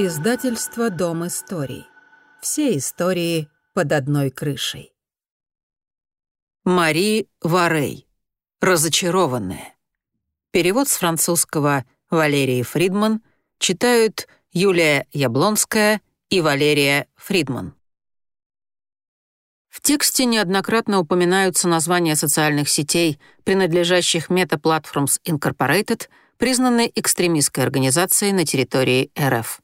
Издательство «Дом историй». Все истории под одной крышей. Мари Варей. Разочарованная. Перевод с французского Валерии Фридман читают Юлия Яблонская и Валерия Фридман. В тексте неоднократно упоминаются названия социальных сетей, принадлежащих Meta Platforms Incorporated, признанной экстремистской организацией на территории РФ.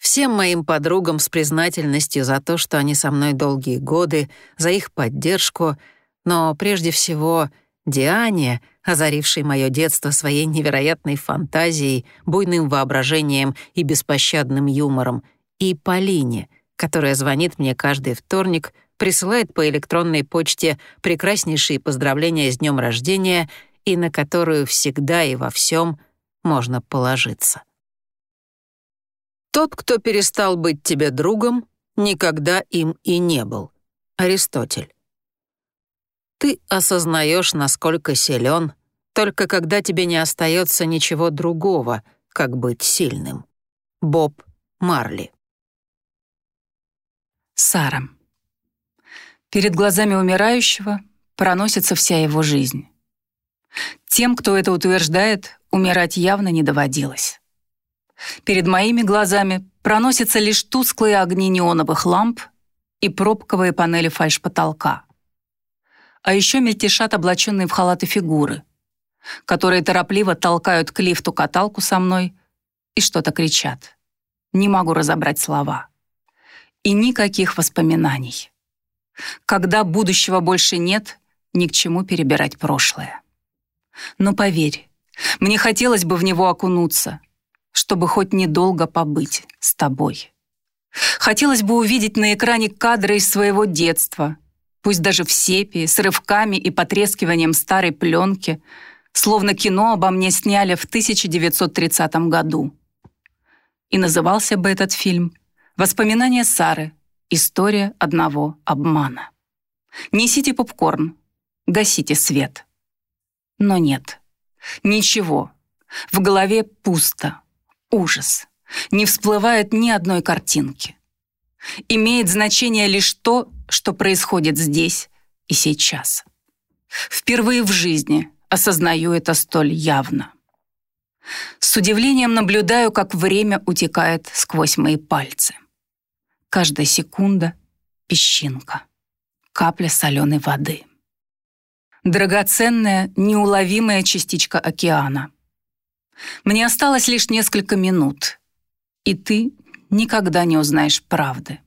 Всем моим подругам с признательностью за то, что они со мной долгие годы, за их поддержку, но прежде всего Диане, озарившей мое детство своей невероятной фантазией, буйным воображением и беспощадным юмором, и Полине, которая звонит мне каждый вторник, присылает по электронной почте прекраснейшие поздравления с днем рождения и на которую всегда и во всем можно положиться. Тот, кто перестал быть тебе другом, никогда им и не был. Аристотель. Ты осознаешь, насколько силен, только когда тебе не остается ничего другого, как быть сильным. Боб Марли. Сара. Перед глазами умирающего проносится вся его жизнь. Тем, кто это утверждает, умирать явно не доводилось. Перед моими глазами проносятся лишь тусклые огни неоновых ламп и пробковые панели фальш-потолка. А еще мельтешат облаченные в халаты фигуры, которые торопливо толкают к лифту каталку со мной и что-то кричат. Не могу разобрать слова. И никаких воспоминаний. Когда будущего больше нет, ни к чему перебирать прошлое. Но поверь, мне хотелось бы в него окунуться — чтобы хоть недолго побыть с тобой. Хотелось бы увидеть на экране кадры из своего детства, пусть даже в сепии, с рывками и потрескиванием старой пленки, словно кино обо мне сняли в 1930 году. И назывался бы этот фильм «Воспоминания Сары. История одного обмана». Несите попкорн, гасите свет. Но нет, ничего. В голове пусто. Ужас. Не всплывает ни одной картинки. Имеет значение лишь то, что происходит здесь и сейчас. Впервые в жизни осознаю это столь явно. С удивлением наблюдаю, как время утекает сквозь мои пальцы. Каждая секунда — песчинка, капля соленой воды. Драгоценная, неуловимая частичка океана — мне осталось лишь несколько минут, и ты никогда не узнаешь правды.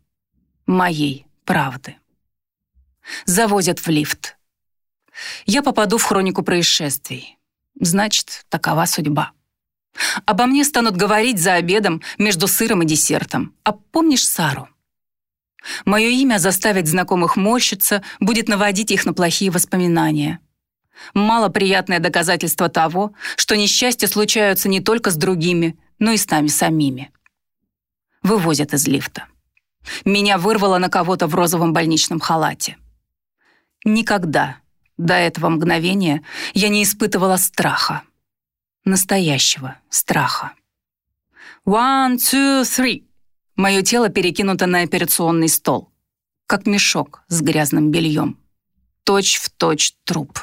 Моей правды. Завозят в лифт. Я попаду в хронику происшествий. Значит, такова судьба. Обо мне станут говорить за обедом между сыром и десертом. А помнишь Сару? Мое имя заставит знакомых морщиться, будет наводить их на плохие воспоминания. Малоприятное доказательство того, что несчастья случаются не только с другими, но и с нами самими. Вывозят из лифта. Меня вырвало на кого-то в розовом больничном халате. Никогда до этого мгновения я не испытывала страха. Настоящего страха. One, two, three. Мое тело перекинуто на операционный стол, как мешок с грязным бельем. Точь в точь труп.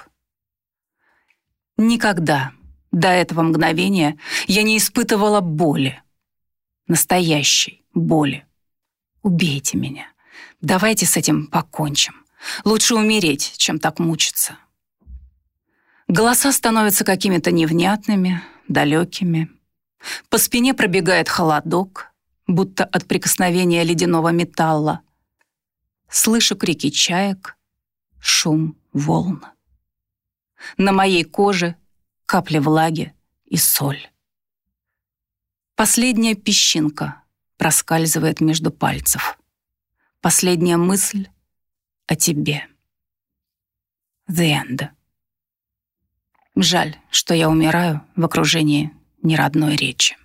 Никогда до этого мгновения я не испытывала боли. Настоящей боли. Убейте меня. Давайте с этим покончим. Лучше умереть, чем так мучиться. Голоса становятся какими-то невнятными, далекими. По спине пробегает холодок, будто от прикосновения ледяного металла. Слышу крики чаек, шум волн. На моей коже капли влаги и соль. Последняя песчинка проскальзывает между пальцев. Последняя мысль о тебе. The end. Жаль, что я умираю в окружении неродной речи.